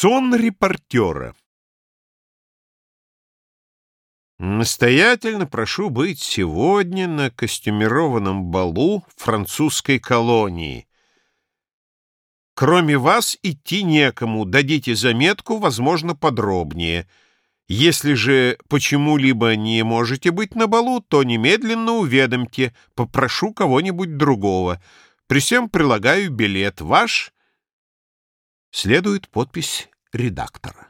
Сон репортера Настоятельно прошу быть сегодня на костюмированном балу французской колонии. Кроме вас идти некому, дадите заметку, возможно, подробнее. Если же почему-либо не можете быть на балу, то немедленно уведомьте, попрошу кого-нибудь другого. При всем прилагаю билет ваш. Следует подпись редактора.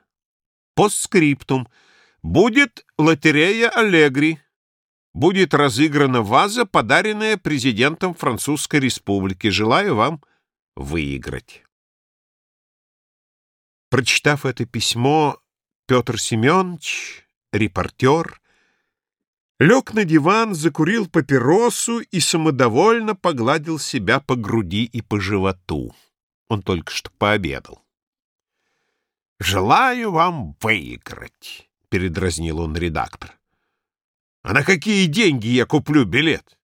Постскриптум. Будет лотерея Аллегри. Будет разыграна ваза, подаренная президентом Французской Республики. Желаю вам выиграть. Прочитав это письмо, Петр Семенович, репортер, лег на диван, закурил папиросу и самодовольно погладил себя по груди и по животу. Он только что пообедал. «Желаю вам выиграть» передразнил он редактор. «А на какие деньги я куплю билет?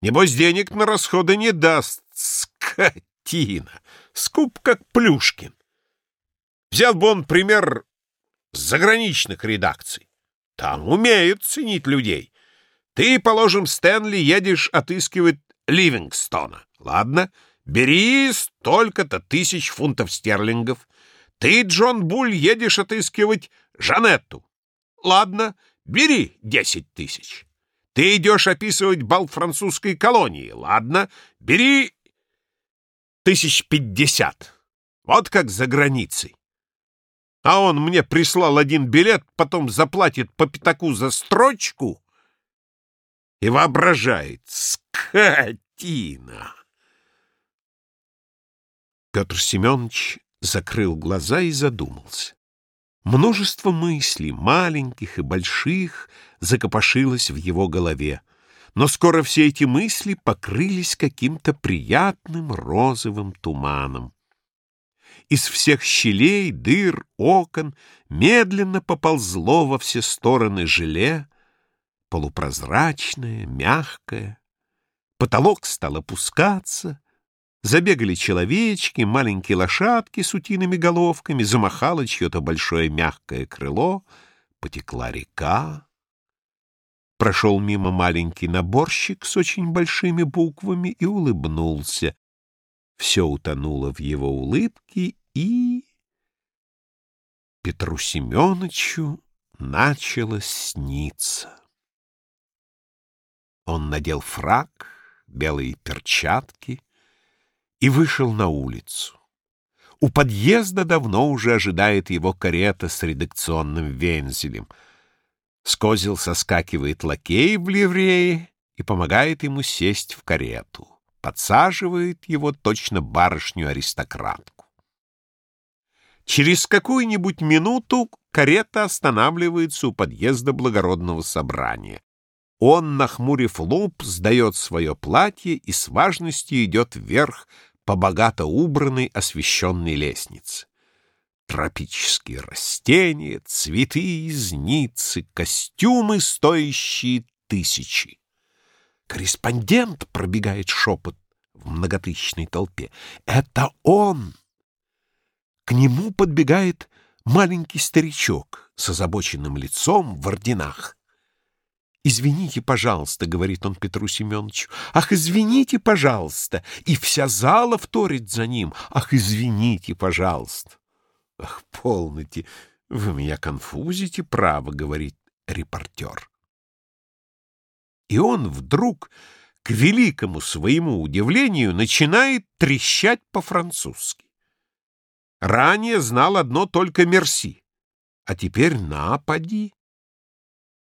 Небось, денег на расходы не даст, скотина! Скуп, как Плюшкин. Взял бы он пример заграничных редакций. Там умеют ценить людей. Ты, положим, Стэнли, едешь отыскивать Ливингстона. Ладно, бери столько-то тысяч фунтов стерлингов. Ты, Джон Буль, едешь отыскивать Жанетту. Ладно, бери десять тысяч. Ты идешь описывать бал французской колонии. Ладно, бери тысяч пятьдесят. Вот как за границей. А он мне прислал один билет, потом заплатит по пятаку за строчку и воображает. Скотина! Петр Семенович закрыл глаза и задумался. Множество мыслей, маленьких и больших, закопошилось в его голове. Но скоро все эти мысли покрылись каким-то приятным розовым туманом. Из всех щелей, дыр, окон медленно поползло во все стороны желе, полупрозрачное, мягкое. Потолок стал опускаться, Забегали человечки, маленькие лошадки с утиными головками, замахало чье-то большое мягкое крыло, потекла река. Прошел мимо маленький наборщик с очень большими буквами и улыбнулся. Все утонуло в его улыбке, и... Петру Семеновичу начало сниться. Он надел фрак, белые перчатки — и вышел на улицу. У подъезда давно уже ожидает его карета с редакционным вензелем. С козел соскакивает лакей в ливрее и помогает ему сесть в карету. Подсаживает его точно барышню-аристократку. Через какую-нибудь минуту карета останавливается у подъезда благородного собрания. Он, нахмурив лоб, сдает свое платье и с важностью идет вверх по богато убранной освещенной лестнице. Тропические растения, цветы из ницы, костюмы, стоящие тысячи. Корреспондент пробегает шепот в многотысячной толпе. Это он! К нему подбегает маленький старичок с озабоченным лицом в орденах. «Извините, пожалуйста», — говорит он Петру Семеновичу. «Ах, извините, пожалуйста!» И вся зала вторит за ним. «Ах, извините, пожалуйста!» «Ах, полноте! Вы меня конфузите, право», — говорит репортер. И он вдруг, к великому своему удивлению, начинает трещать по-французски. Ранее знал одно только «мерси», а теперь «напади».